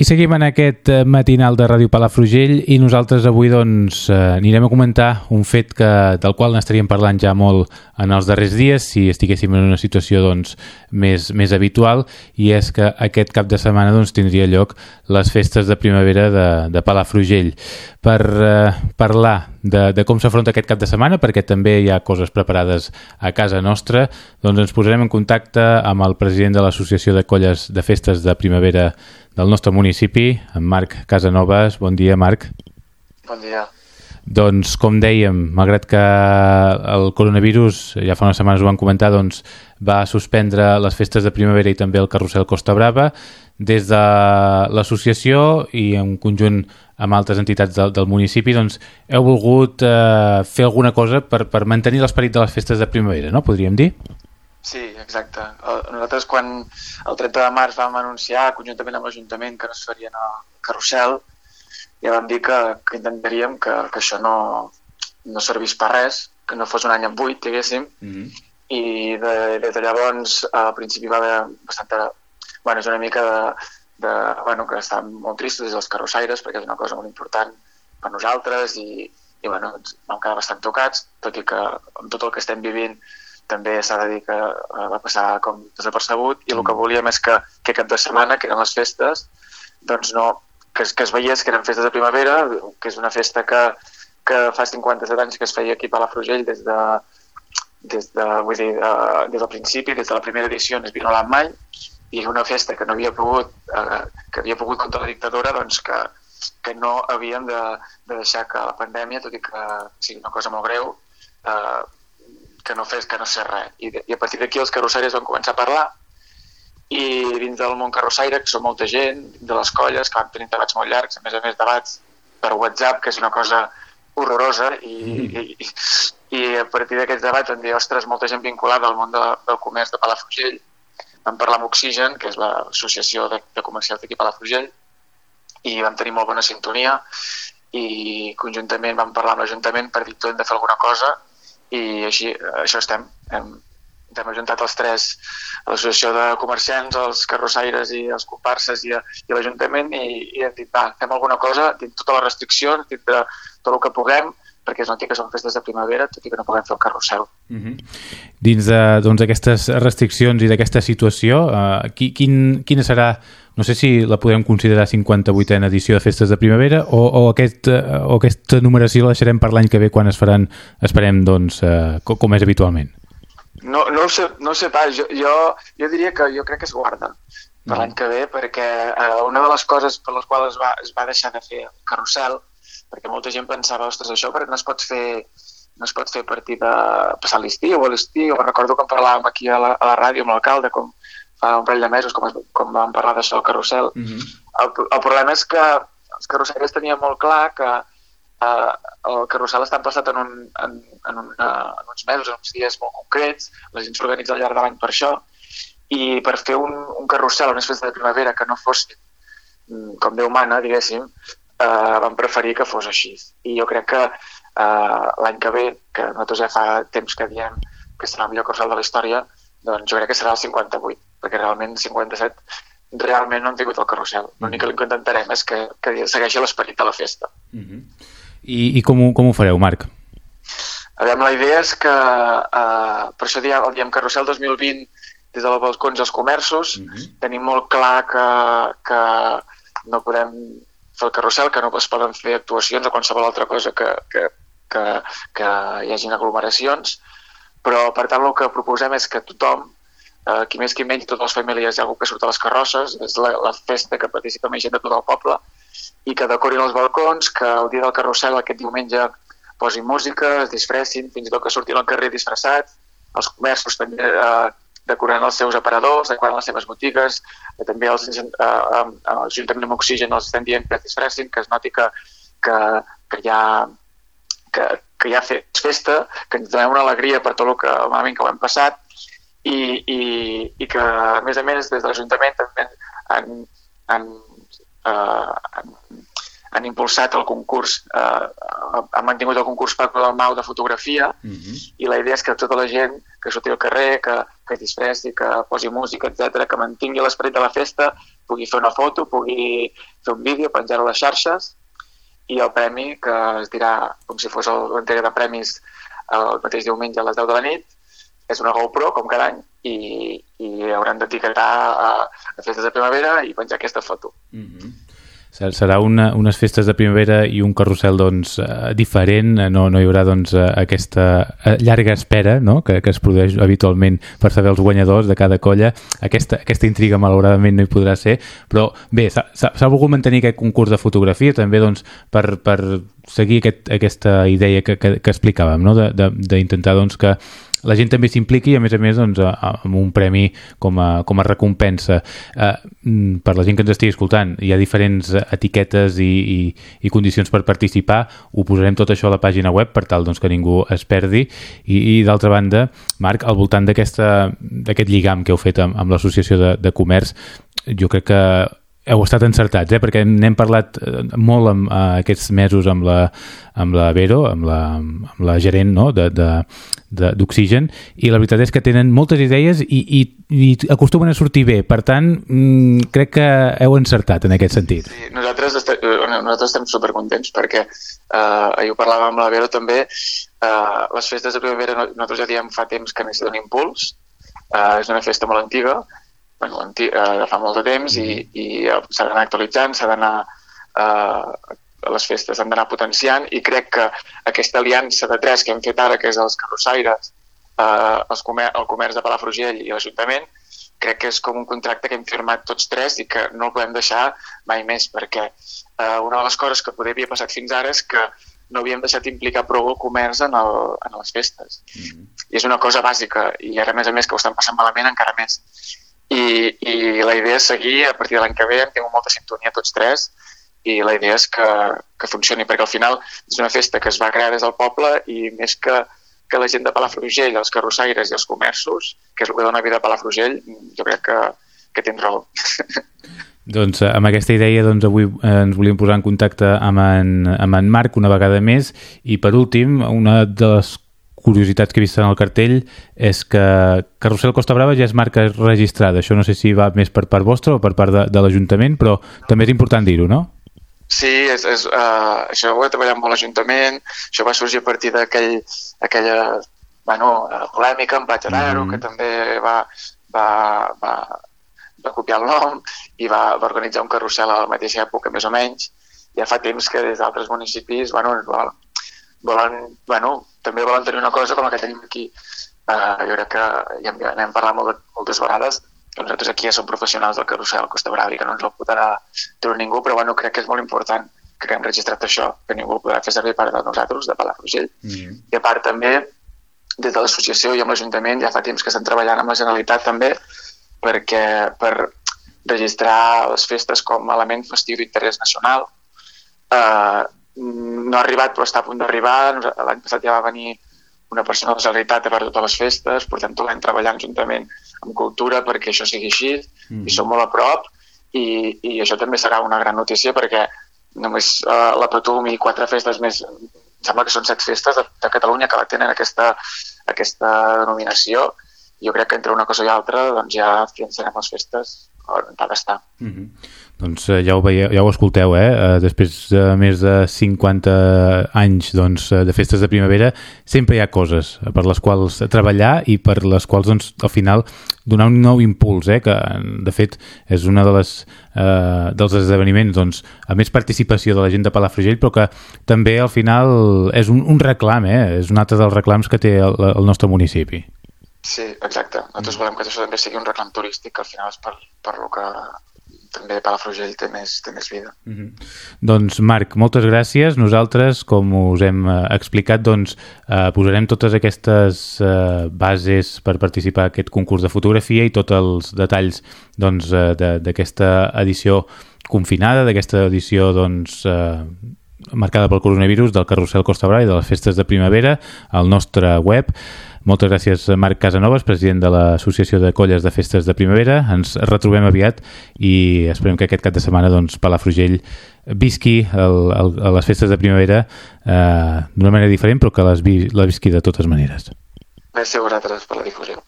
I seguim en aquest eh, matinal de Ràdio Palafrugell i nosaltres avui doncs eh, anirem a comentar un fet que, del qual n'estaríem parlant ja molt en els darrers dies si estiguéssim en una situació doncs més, més habitual i és que aquest cap de setmana doncs tindria lloc les festes de primavera de, de Palafrugell. Per eh, parlar de, de com s'afronta aquest cap de setmana, perquè també hi ha coses preparades a casa nostra, doncs ens posarem en contacte amb el president de l'Associació de Colles de Festes de Primavera del nostre municipi, en Marc Casanovas. Bon dia, Marc. Bon dia. Doncs, com dèiem, malgrat que el coronavirus, ja fa unes setmanes ho van comentar, doncs va suspendre les festes de primavera i també el carrusel Costa Brava, des de l'associació i en conjunt amb altres entitats del, del municipi, doncs heu volgut eh, fer alguna cosa per, per mantenir l'esperit de les festes de primavera, no? Podríem dir? Sí, exacte. Nosaltres quan el 30 de març vam anunciar conjuntament amb l'Ajuntament que no es farien el carrusel, ja vam dir que, que intentaríem que, que això no, no servís per res, que no fos un any en buit, diguéssim, mm -hmm. i de, des de llavors al principi va haver bastanta... Bueno, és una mica de, de bueno, que estan molt tristos des dels carrossaires perquè és una cosa molt important per nosaltres i, i bueno, vam quedar bastant tocats, tot i que amb tot el que estem vivint també s'ha de dir que eh, va passar com desapercebut i el que mm. volíem és que, que cap de setmana, que eren les festes, doncs no, que, que es veiés que eren festes de primavera, que és una festa que, que fa 57 anys que es feia aquí a Palafrugell des de, des de, vull dir, de, des del principi, des de la primera edició no es havia mai, i una festa que no havia pogut, eh, que havia pogut contra la dictadura, doncs que, que no havíem de, de deixar que la pandèmia, tot i que sigui una cosa molt greu, eh, que no fes, que no sé res. I, i a partir d'aquí els carrossaires van començar a parlar i dins del món carrossaire, que són molta gent, de les colles, que van tenir debats molt llargs, a més a més debats per WhatsApp, que és una cosa horrorosa, i, mm. i, i, i a partir d'aquests debats van dir, ostres, molta gent vinculada al món de, del comerç de Palafrugell, vam parlar amb Oxigen, que és l'associació de, de comercials d'aquí Palafrugell, i vam tenir molt bona sintonia, i conjuntament vam parlar amb l'Ajuntament per dir que hem de fer alguna cosa i així, això estem. Hem, hem ajuntat els tres, l'associació de comerciants, els carrossaires i els comparses i, i l'Ajuntament i, i hem dit, va, fem alguna cosa, dins totes les restriccions, de tot el que puguem, perquè és notícia que són festes de primavera, tot i que no puguem fer el carrusel. Uh mhm. -huh. Dins d'aquestes doncs, restriccions i d'aquesta situació, uh, qui, quin, quina serà, no sé si la podem considerar 58a edició de festes de primavera o, o, aquest, uh, o aquesta numeració la deixarem per l'any que ve quan es faran, esperem, doncs, uh, com, com és habitualment? No, no, ho sé, no ho sé pas, jo, jo, jo diria que jo crec que es guarda per l'any que ve, perquè uh, una de les coses per les quals es va, es va deixar de fer el carrusel perquè molta gent pensava, ostres, això perquè no es pot fer no es pot fer a partir de passar l'estiu o l'estiu, recordo que en parlàvem aquí a la, a la ràdio amb l'alcalde com fa un parell de mesos com, es, com vam parlar d'això al carrusel mhm. -huh. el, el problema és que els carrussels tenien molt clar que eh, el carrusel està passat en, un, en, en, una, en uns mesos, en uns dies molt concrets, la gent s'organitza al llarg de l'any per això, i per fer un, un carrusel, unes festes de primavera que no fossin mm, com Déu mana, diguéssim, eh, vam preferir que fos així. I jo crec que eh, l'any que ve, que nosaltres ja fa temps que diem que serà el millor carrusel de la història, doncs jo crec que serà el 58, perquè realment 57 realment no han tingut el carrusel. L'únic que intentarem és que, que segueixi l'esperit de la festa. Mhm. -huh. I, i com, ho, com ho fareu, Marc? A veure, la idea és que, eh, per això diem, el diem Carrusel 2020 des dels balcons als comerços, uh mhm. -huh. tenim molt clar que, que no podem fer el carrusel, que no es poden fer actuacions o qualsevol altra cosa que, que, que, que hi hagin aglomeracions, però per tant el que proposem és que tothom, eh, qui més qui menys, totes les famílies, hi ha algú que surt a les carrosses, és la, la festa que participa més gent de tot el poble, i que decorin els balcons, que el dia del carrusel aquest diumenge posin música, es disfressin, fins i tot que surtin al carrer disfressats, els comerços també eh, decorant els seus aparadors, decorant les seves botigues, eh, també els, eh, eh, els Ajuntament amb Oxigen els estem dient que es disfressin, que es noti que, que, que hi ha que, que hi ha festa, que ens donem una alegria per tot el que malament que ho hem passat i, i, i que, a més a més, des de l'Ajuntament també han, han, eh, han han impulsat el concurs, eh, han mantingut el concurs per del Mau de fotografia mhm. -huh. i la idea és que tota la gent que surti al carrer, que, que disfressi, que posi música, etc, que mantingui l'esperit de la festa, pugui fer una foto, pugui fer un vídeo, penjar-ho a les xarxes, i el premi, que es dirà com si fos l'entrega de premis el mateix diumenge a les 10 de la nit, és una GoPro, com cada any, i, i hauran d'etiquetar a, a festes de primavera i penjar aquesta foto. Mm -hmm. Serà una, unes festes de primavera i un carrusel doncs, eh, diferent, no, no hi haurà doncs, eh, aquesta eh, llarga espera no? que, que es produeix habitualment per saber els guanyadors de cada colla. Aquesta, aquesta intriga malauradament no hi podrà ser, però bé, s'ha volgut mantenir aquest concurs de fotografia també doncs, per, per seguir aquest, aquesta idea que, que, que explicàvem, no? d'intentar doncs, que la gent també s'impliqui i a més a més doncs, amb un premi com a, com a recompensa. Eh, mm, per la gent que ens estigui escoltant hi ha diferents etiquetes i, i, i condicions per participar. Ho posarem tot això a la pàgina web per tal doncs, que ningú es perdi. I, i d'altra banda, Marc, al voltant d'aquest lligam que heu fet amb, amb l'Associació de, de Comerç jo crec que heu estat encertats, eh? perquè n'hem parlat eh, molt amb, uh, aquests mesos amb la, amb la Vero, amb la, amb la gerent no? d'Oxigen, i la veritat és que tenen moltes idees i, i, i acostumen a sortir bé. Per tant, mm, crec que heu encertat en aquest sentit. Sí, nosaltres, estem, eh, nosaltres estem supercontents perquè eh, ahir ho parlàvem amb la Vero també, eh, les festes de primavera nosaltres ja diem fa temps que necessiten impuls, eh, és una festa molt antiga, bueno, anti, eh, de fa molt de temps i, i eh, s'ha d'anar actualitzant, s'ha d'anar eh, les festes han d'anar potenciant i crec que aquesta aliança de tres que hem fet ara, que és els carrossaires, eh, els comer el comerç de Palafrugell i l'Ajuntament, crec que és com un contracte que hem firmat tots tres i que no el podem deixar mai més perquè eh, una de les coses que poder havia passat fins ara és que no havíem deixat implicar prou el comerç en, el, en les festes. Mm -hmm. I és una cosa bàsica i ara, a més a més, que ho estan passant malament encara més i, i la idea és seguir a partir de l'any que ve, hem tingut molta sintonia tots tres i la idea és que, que funcioni perquè al final és una festa que es va crear des del poble i més que, que la gent de Palafrugell, els carrossaires i els comerços, que és el que dona vida a Palafrugell, jo crec que, que tens raó. Doncs amb aquesta idea doncs, avui eh, ens volíem posar en contacte amb en, amb en Marc una vegada més i per últim una de les curiositats que he vist en el cartell és que Carrusel Costa Brava ja és marca registrada. Això no sé si va més per part vostra o per part de, de l'Ajuntament, però també és important dir-ho, no? Sí, és, és, uh, això ho he treballat amb l'Ajuntament, això va sorgir a partir d'aquell aquella bueno, polèmica amb Platja d'Aro, mm -hmm. que també va, va, va, va copiar el nom i va, va organitzar un carrusel a la mateixa època, més o menys. Ja fa temps que des d'altres municipis bueno, volen, bueno, també volen tenir una cosa com la que tenim aquí. Uh, jo crec que ja n'hem parlat molt, moltes vegades, que nosaltres aquí ja som professionals del carrusel Costa Brava i que no ens el podrà treure ningú, però bueno, crec que és molt important que hem registrat això, que ningú podrà fer servir per de nosaltres, de Palafrugell. Mm -hmm. I a part també, des de l'associació i amb l'Ajuntament ja fa temps que estan treballant amb la Generalitat també perquè per registrar les festes com a element festiu d'interès nacional eh, no ha arribat però està a punt d'arribar. L'any passat ja va venir una persona de la Generalitat a veure totes les festes, portem tot l'any treballant juntament amb cultura perquè això sigui així mm. i som molt a prop i, i això també serà una gran notícia perquè només uh, la Patum i quatre festes més, sembla que són set festes de, de Catalunya que tenen aquesta, aquesta denominació jo crec que entre una cosa i altra doncs ja finançarem les festes ha d'estar. Mm -hmm. Doncs eh, ja ho, veieu, ja ho escolteu, eh? eh? Després de més de 50 anys doncs, eh, de festes de primavera, sempre hi ha coses per les quals treballar i per les quals, doncs, al final, donar un nou impuls, eh? que de fet és una de les, eh, dels esdeveniments doncs, a més participació de la gent de Palafrugell, però que també al final és un, un reclam, eh? és un altre dels reclams que té el, el nostre municipi. Sí, exacte. Nosaltres volem que això també sigui un reclam turístic, que al final és per, per lo que també Palafrugell té més, té més vida. Mm -hmm. Doncs Marc, moltes gràcies. Nosaltres, com us hem eh, explicat, doncs, eh, posarem totes aquestes eh, bases per participar en aquest concurs de fotografia i tots els detalls doncs, eh, d'aquesta edició confinada, d'aquesta edició doncs, eh, marcada pel coronavirus del carrusel Costa Brava i de les festes de primavera al nostre web moltes gràcies, Marc Casanovas, president de l'Associació de Colles de Festes de Primavera. Ens retrobem aviat i esperem que aquest cap de setmana doncs, Palafrugell visqui el, el, les festes de primavera eh, d'una manera diferent, però que les vi, la visqui de totes maneres. Gràcies a vosaltres per la difusió.